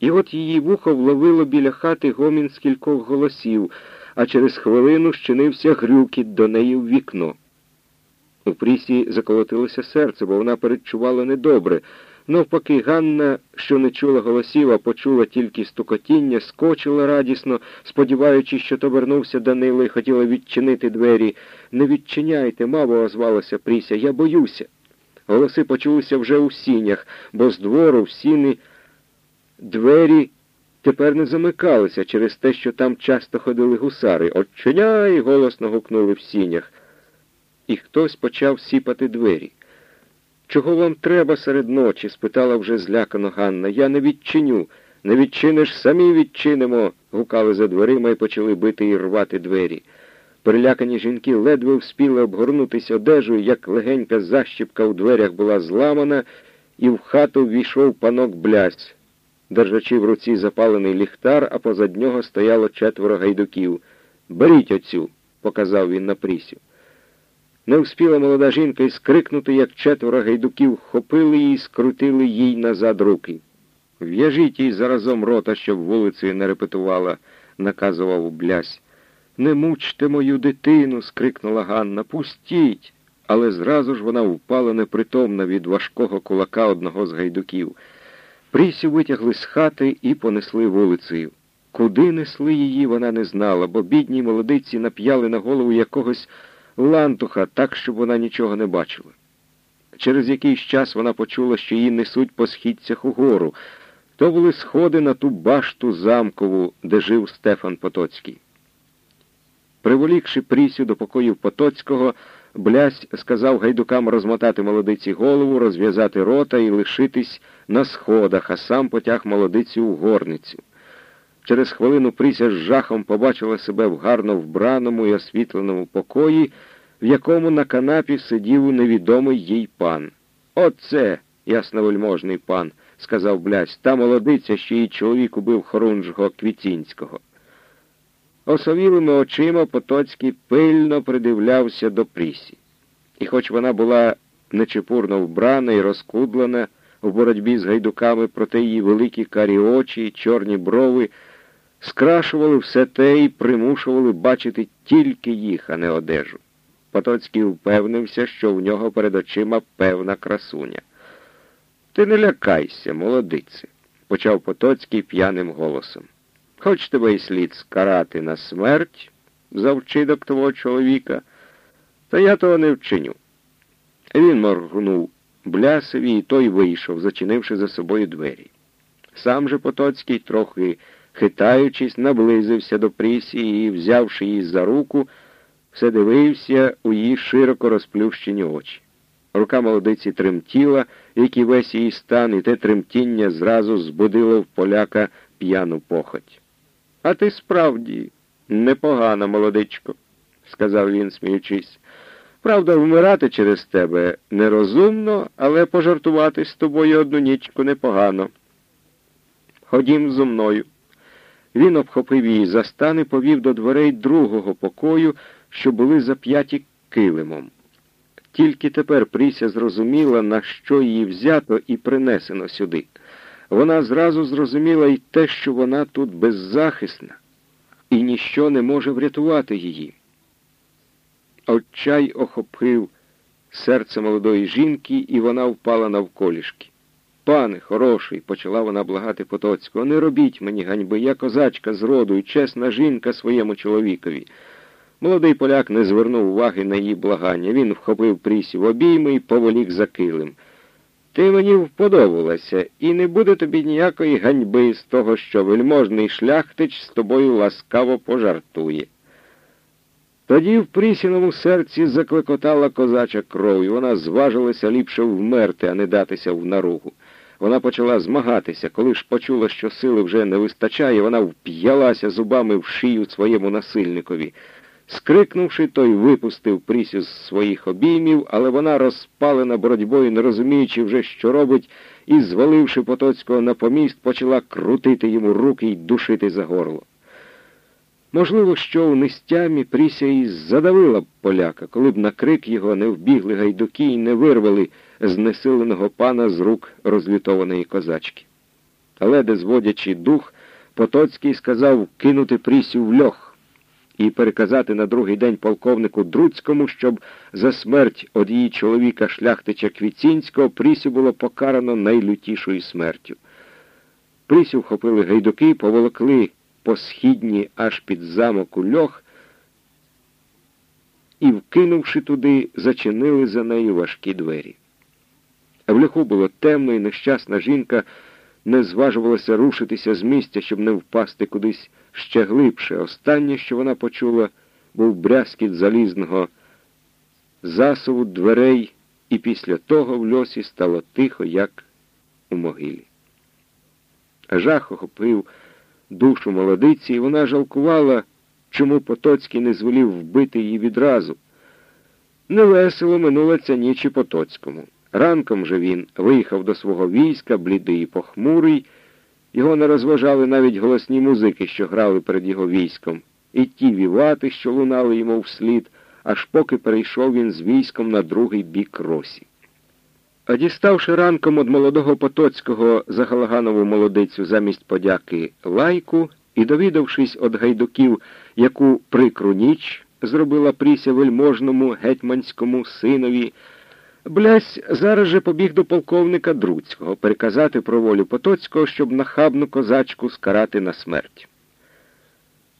І от її вухо вловило біля хати гомін з кількох голосів, а через хвилину щинився грюкіт до неї в вікно. У Прісі заколотилося серце, бо вона передчувала недобре. Навпаки, Ганна, що не чула голосів, а почула тільки стукотіння, скочила радісно, сподіваючись, що то вернувся Данило і хотіла відчинити двері. Не відчиняйте, мамо, озвалася Пріся, я боюся. Голоси почулися вже у сінях, бо з двору в сіни двері тепер не замикалися через те, що там часто ходили гусари. Отчиняй! голосно гукнули в сінях. І хтось почав сіпати двері. Чого вам треба серед ночі? спитала вже злякано Ганна. Я не відчиню. Не відчиниш, самі відчинимо, гукали за дверима і почали бити і рвати двері. Перелякані жінки ледве вспіли обгорнутися одежею, як легенька защіпка у дверях була зламана, і в хату ввійшов панок блясь, держачи в руці запалений ліхтар, а позад нього стояло четверо гайдуків. Беріть оцю, показав він на Прісю. Не вспіла молода жінка і скрикнути, як четверо гайдуків хопили її і скрутили їй назад руки. В'яжіть їй заразом рота, щоб вулицею не репетувала, наказував блясь. Не мучте мою дитину, скрикнула Ганна. Пустіть. Але зразу ж вона впала непритомна від важкого кулака одного з гайдуків. Прісю витягли з хати і понесли вулицею. Куди несли її, вона не знала, бо бідній молодиці нап'яли на голову якогось лантуха так, щоб вона нічого не бачила. Через якийсь час вона почула, що її несуть по східцях угору. То були сходи на ту башту замкову, де жив Стефан Потоцький. Приволікши Прісю до покоїв Потоцького, Блясь сказав гайдукам розмотати молодиці голову, розв'язати рота і лишитись на сходах, а сам потяг молодицю у горницю. Через хвилину Пріся з жахом побачила себе в гарно вбраному і освітленому покої, в якому на канапі сидів невідомий їй пан. Оце, ясновельможний пан, сказав Блясь, та молодиця, що її чоловік убив хорунжого Квітінського. Осовілими очима Потоцький пильно придивлявся до Прісі. І хоч вона була нечепурно вбрана і розкудлена в боротьбі з гайдуками, проте її великі карі очі і чорні брови скрашували все те і примушували бачити тільки їх, а не одежу. Потоцький впевнився, що в нього перед очима певна красуня. Ти не лякайся, молодице, почав Потоцький п'яним голосом. Хоч тебе й слід скарати на смерть за вчинок твого чоловіка, та я того не вчиню. Він моргнув блясові, і той вийшов, зачинивши за собою двері. Сам же Потоцький, трохи хитаючись, наблизився до Прісі і, взявши її за руку, все дивився у її широко розплющені очі. Рука молодиці тремтіла, як і весь її стан, і те тремтіння зразу збудило в поляка п'яну похоть. А ти справді непогана, молодичко, сказав він, сміючись. Правда, вмирати через тебе нерозумно, але пожартувати з тобою одну нічку непогано. Ходім зо мною. Він обхопив її за стан і повів до дверей другого покою, що були зап'яті килимом. Тільки тепер Пріся зрозуміла, на що її взято і принесено сюди. Вона зразу зрозуміла й те, що вона тут беззахисна, і ніщо не може врятувати її. Отчай охопив серце молодої жінки, і вона впала навколішки. Пане хороший, почала вона благати Потоцького, не робіть мені ганьби, я козачка з роду і чесна жінка своєму чоловікові. Молодий поляк не звернув уваги на її благання. Він вхопив Прісі в обійми і поволік за килим. Ти мені вподобалася, і не буде тобі ніякої ганьби з того, що вельможний шляхтич з тобою ласкаво пожартує. Тоді в Прісіному серці заклекотала козача кров, і вона зважилася ліпше вмерти, а не датися в наругу. Вона почала змагатися, коли ж почула, що сили вже не вистачає, вона вп'ялася зубами в шию своєму насильникові. Скрикнувши, той випустив Прісю з своїх обіймів, але вона, розпалена боротьбою, не розуміючи вже, що робить, і, зваливши Потоцького на поміст, почала крутити йому руки й душити за горло. Можливо, що у нестямі Пріся і задавила б поляка, коли б на крик його не вбігли гайдуки і не вирвали знесиленого пана з рук розлютованої козачки. Леде зводячи дух, Потоцький сказав кинути Прісю в льох і переказати на другий день полковнику Друцькому, щоб за смерть од її чоловіка шляхтича Квіцінського Прісю було покарано найлютішою смертю. Прісю вхопили гайдуки, поволокли по східні аж під замок у льох і, вкинувши туди, зачинили за нею важкі двері. В льоху було темно, і нещасна жінка не зважувалася рушитися з місця, щоб не впасти кудись ще глибше. Останнє, що вона почула, був брязкіт залізного засову дверей, і після того в льосі стало тихо, як у могилі. Жах охопив душу молодиці, і вона жалкувала, чому Потоцький не звелів вбити її відразу. Невесело минула ця ніч і Потоцькому. Ранком же він виїхав до свого війська, блідий і похмурий. Його не розважали навіть голосні музики, що грали перед його військом, і ті вівати, що лунали йому вслід, аж поки перейшов він з військом на другий бік росі. А діставши ранком від молодого Потоцького за Галаганову молодицю замість подяки лайку і довідавшись від гайдуків, яку прикру ніч зробила Пріся вельможному гетьманському синові, Блясь зараз же побіг до полковника Друцького переказати про волю Потоцького, щоб нахабну козачку скарати на смерть.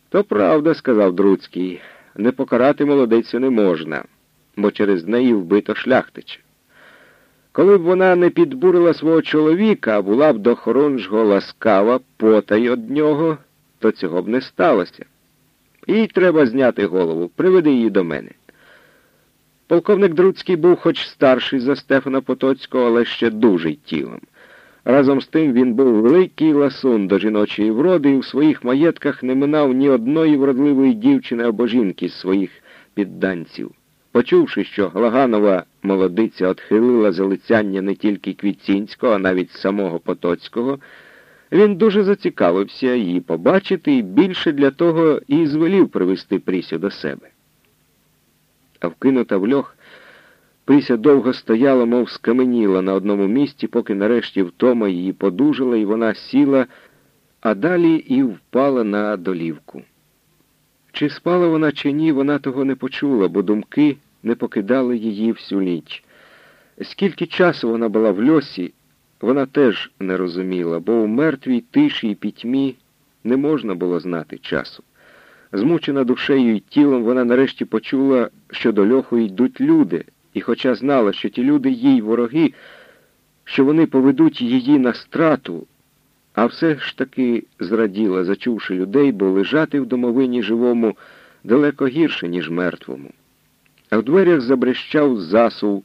То правда, сказав Друцький, не покарати молодицю не можна, бо через неї вбито шляхтича. Коли б вона не підбурила свого чоловіка, а була б до хоронжого ласкава потай од нього, то цього б не сталося. Їй треба зняти голову, приведи її до мене. Полковник Друцький був хоч старший за Стефана Потоцького, але ще дужий тілом. Разом з тим він був великий ласун до жіночої вроди і в своїх маєтках не минав ні одної вродливої дівчини або жінки з своїх підданців. Почувши, що Глаганова молодиця отхилила залицяння не тільки Квітцінського, а навіть самого Потоцького, він дуже зацікавився її побачити і більше для того і звелів привести Прісю до себе а вкинута в льох, Пріся довго стояла, мов скаменіла на одному місці, поки нарешті втома її подужила, і вона сіла, а далі і впала на долівку. Чи спала вона, чи ні, вона того не почула, бо думки не покидали її всю ніч. Скільки часу вона була в льосі, вона теж не розуміла, бо у мертвій тиші і пітьмі не можна було знати часу. Змучена душею і тілом, вона нарешті почула, що до льоху йдуть люди, і, хоча знала, що ті люди їй вороги, що вони поведуть її на страту, а все ж таки зраділа, зачувши людей, бо лежати в домовині живому далеко гірше, ніж мертвому. А в дверях забрещав засув.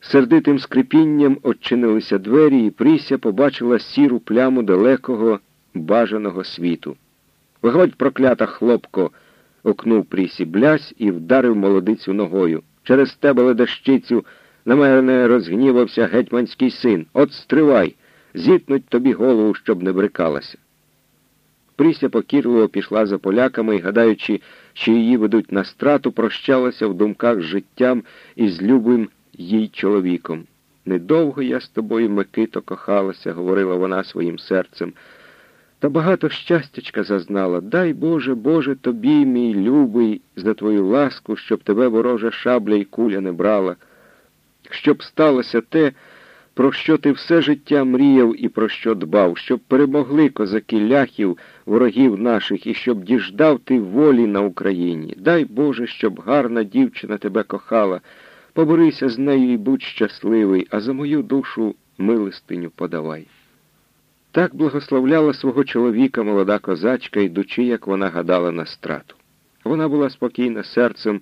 Сердитим скрипінням очинилися двері, і Пріся побачила сіру пляму далекого бажаного світу. Виходь, проклята хлопко, окнув Прісі блясь і вдарив молодицю ногою. Через тебе, ледащицю, на мене розгнівався гетьманський син. От стривай, зітнуть тобі голову, щоб не брикалася. Пріся покірливо пішла за поляками і, гадаючи, що її ведуть на страту, прощалася в думках з життям і з любим їй чоловіком. Недовго я з тобою, Микито, кохалася, говорила вона своїм серцем. Та багато щастячка зазнала. Дай Боже, Боже, тобі, мій любий, за твою ласку, щоб тебе ворожа шабля і куля не брала, щоб сталося те, про що ти все життя мріяв і про що дбав, щоб перемогли козаки ляхів, ворогів наших, і щоб діждав ти волі на Україні. Дай Боже, щоб гарна дівчина тебе кохала. Поборися з нею і будь щасливий, а за мою душу милостиню подавай. Так благословляла свого чоловіка молода козачка, йдучи, як вона гадала на страту. Вона була спокійна серцем,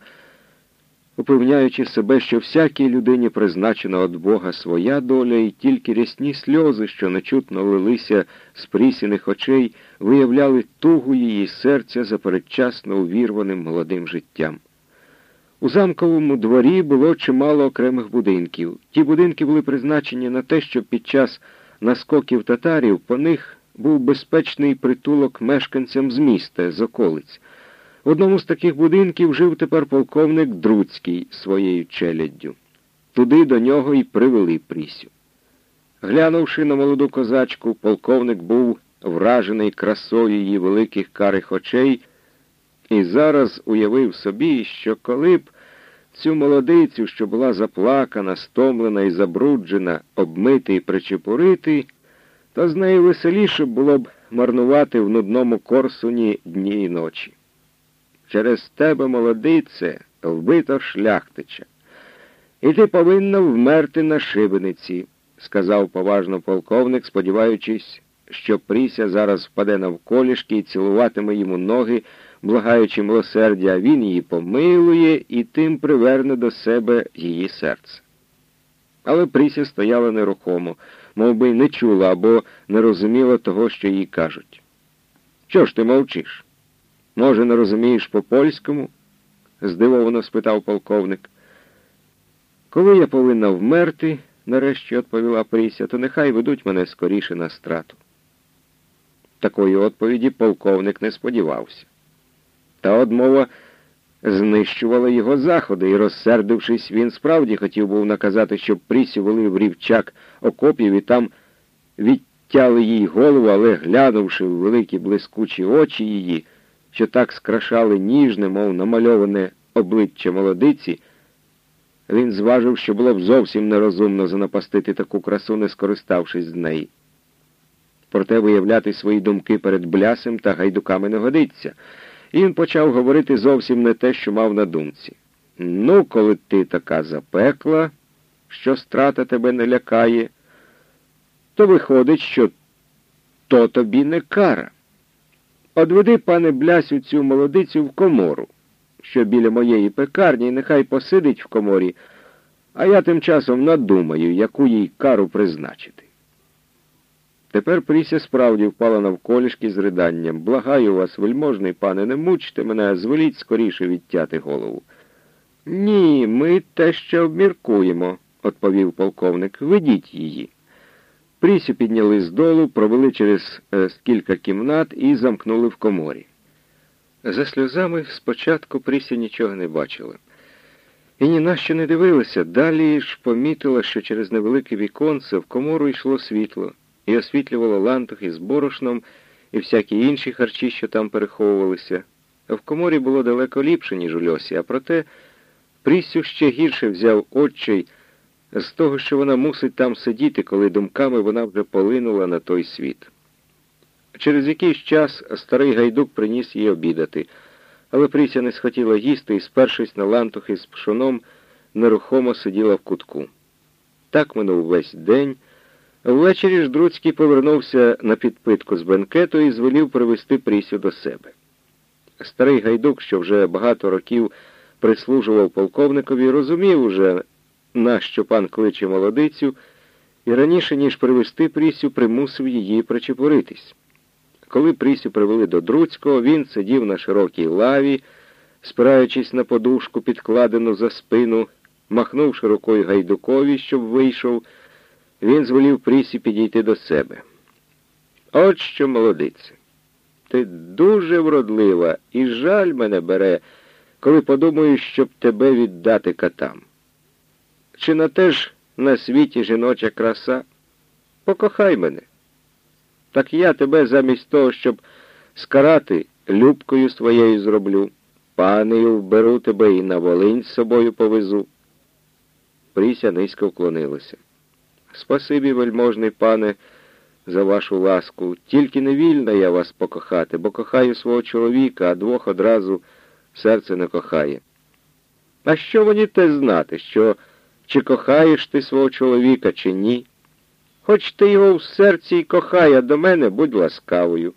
упевняючи себе, що всякій людині призначена від Бога своя доля, і тільки рясні сльози, що нечутно лилися з прісіних очей, виявляли тугу її серця за передчасно увірваним молодим життям. У замковому дворі було чимало окремих будинків. Ті будинки були призначені на те, щоб під час наскоків татарів по них був безпечний притулок мешканцям з міста, з околиць. В одному з таких будинків жив тепер полковник Друцький своєю челяддю. Туди до нього і привели Прісю. Глянувши на молоду козачку, полковник був вражений красою її великих карих очей, і зараз уявив собі, що коли б цю молодицю, що була заплакана, стомлена і забруджена, обмити і причепурити, то з нею веселіше було б марнувати в нудному корсуні дні і ночі. Через тебе, молодице, вбито шляхтича, і ти повинна вмерти на шибениці, сказав поважно полковник, сподіваючись, що Пріся зараз впаде навколішки і цілуватиме йому ноги, благаючи милосердя, він її помилує і тим приверне до себе її серце. Але Пріся стояла нерухомо, мов би не чула або не розуміла того, що їй кажуть. Чого ж ти мовчиш? Може, не розумієш по польському? здивовано спитав полковник. Коли я повинна вмерти, нарешті відповіла Пріся, то нехай ведуть мене скоріше на страту. Такої відповіді полковник не сподівався. Та одмова знищувала його заходи, і, розсердившись, він справді хотів був наказати, щоб Прісю вели в рівчак окопів і там відтяли їй голову, але, глянувши в великі блискучі очі її, що так скрашали ніжне, мов намальоване обличчя молодиці, він зважив, що було б зовсім нерозумно занапастити таку красу, не скориставшись з неї. Проте виявляти свої думки перед блясем та гайдуками не годиться. І він почав говорити зовсім не те, що мав на думці. Ну, коли ти така запекла, що страта тебе не лякає, то виходить, що то тобі не кара. Одведи, пане Блясю, цю молодицю в комору, що біля моєї пекарні, нехай посидить в коморі, а я тим часом надумаю, яку їй кару призначити. Тепер Пріся справді впала навколішки з риданням. Благаю вас, вельможний пане, не мучте мене, звеліть скоріше відтяти голову. Ні, ми те ще обміркуємо, відповів полковник. Ведіть її. Прісю підняли з долу, провели через е, кілька кімнат і замкнули в коморі. За сльозами спочатку Пріся нічого не бачила. І ні на що не дивилася, далі ж помітила, що через невелике віконце в комору йшло світло і освітлювало лантухи з борошном і всякі інші харчі, що там переховувалися. В коморі було далеко ліпше, ніж у льосі, а проте Прісю ще гірше взяв отчий з того, що вона мусить там сидіти, коли думками вона вже полинула на той світ. Через якийсь час старий гайдук приніс їй обідати, але Пріся не схотіла їсти і, спершись на лантухи з пшоном, нерухомо сиділа в кутку. Так минув весь день. Ввечері ж Друцький повернувся на підпитку з бенкету і звелів привезти Прісю до себе. Старий гайдук, що вже багато років прислужував полковникові, розумів уже, нащо пан кличе молодицю, і раніше, ніж привезти Прісю, примусив її причепуритись. Коли Прісю привели до Друцького, він сидів на широкій лаві, спираючись на подушку, підкладену за спину, махнувши рукою гайдукові, щоб вийшов, він звелів Прісі підійти до себе. От що, молодице, ти дуже вродлива і жаль мене бере, коли подумаю, щоб тебе віддати катам. Чи на те ж на світі жіноча краса? Покохай мене. Так я тебе замість того, щоб скарати, любкою своєю зроблю, панею вберу тебе і на волинь з собою повезу. Пріся низько вклонилася. Спасибі, вельможний пане, за вашу ласку. Тільки не вільна я вас покохати, бо кохаю свого чоловіка, а двох одразу серце не кохає. А що мені те знати, що чи кохаєш ти свого чоловіка, чи ні? Хоч ти його в серці й кохай, а до мене будь ласкавою.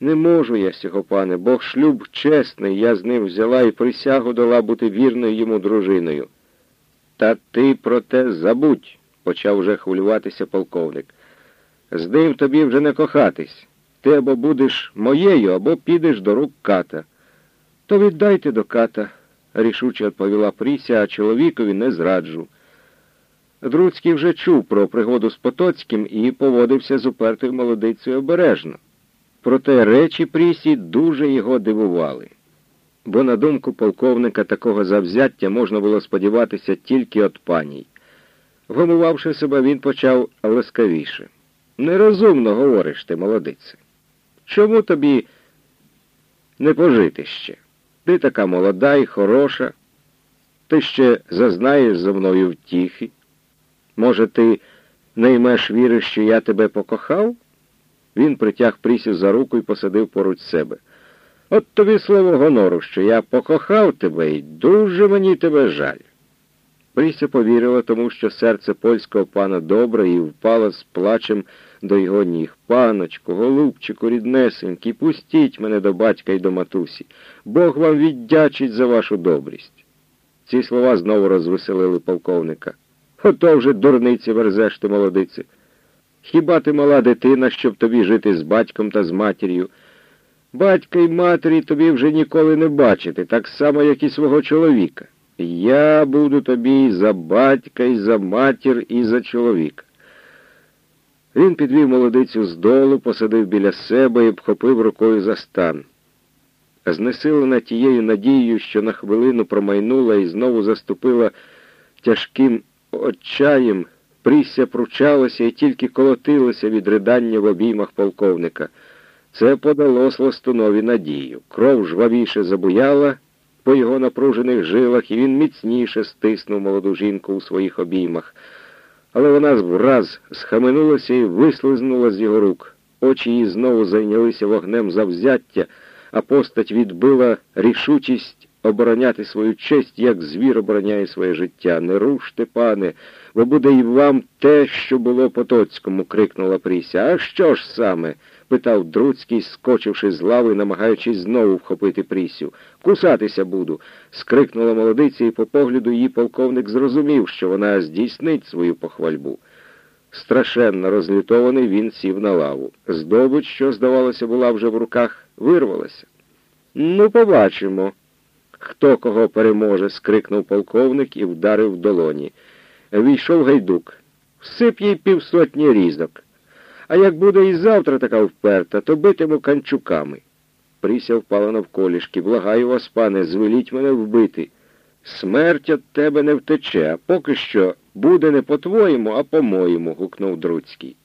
Не можу я сього, пане, Бог шлюб чесний, я з ним взяла і присягу дала бути вірною йому дружиною. Та ти про те забудь почав уже хвилюватися полковник. З ним тобі вже не кохатись. Ти або будеш моєю, або підеш до рук ката. То віддайте до ката, рішуче відповіла Пріся, а чоловікові не зраджу. Друцький вже чув про пригоду з Потоцьким і поводився з упертою молодицею обережно. Проте речі Прісі дуже його дивували, бо, на думку полковника, такого завзяття можна було сподіватися тільки від паній. Вгамувавши себе, він почав ласкавіше. Нерозумно говориш ти, молодице. Чому тобі не пожити ще? Ти така молода і хороша, ти ще зазнаєш за мною втіхи. Може, ти наймеш віри, що я тебе покохав? Він притяг Прісю за руку і посадив поруч себе. От тобі слово гонору, що я покохав тебе і дуже мені тебе жаль. Пріся повірила тому, що серце польського пана добре і впала з плачем до його ніг. Паночку, голубчику, ріднесенький, пустіть мене до батька і до матусі. Бог вам віддячить за вашу добрість. Ці слова знову розвеселили полковника. Ото вже дурниці верзеш ти, молодиці. Хіба ти мала дитина, щоб тобі жити з батьком та з матір'ю? Батька й матері тобі вже ніколи не бачити, так само, як і свого чоловіка. Я буду тобі і за батька, і за матір, і за чоловіка. Він підвів молодицю з долу, посадив біля себе і обхопив рукою за стан. Знесилена тією надією, що на хвилину промайнула і знову заступила тяжким отчаєм, Прісся пручалася і тільки колотилася від ридання в обіймах полковника. Це подало Сластунові надію. Кров жвавіше забуяла по його напружених жилах, і він міцніше стиснув молоду жінку у своїх обіймах. Але вона враз схаменулася і вислизнула з його рук. Очі її знову зайнялися вогнем завзяття, а постать відбила рішучість обороняти свою честь, як звір обороняє своє життя. Не руште, пане, бо буде й вам те, що було Потоцькому, крикнула Пріся. А що ж саме? Питав Друцький, скочивши з лави, намагаючись знову вхопити Прісю. Кусатися буду. скрикнула молодиця, і по погляду її полковник зрозумів, що вона здійснить свою похвальбу. Страшенно розлютований, він сів на лаву. Здобич, що, здавалося, була вже в руках, вирвалася. Ну, побачимо. Хто кого переможе? скрикнув полковник і вдарив в долоні. Війшов гайдук. Всип їй півсотні різок. А як буде і завтра така вперта, то битиму канчуками. Пріся впала навколішки. Благаю вас, пане, звеліть мене вбити. Смерть від тебе не втече, а поки що буде не по-твоєму, а по-моєму, гукнув Друцький.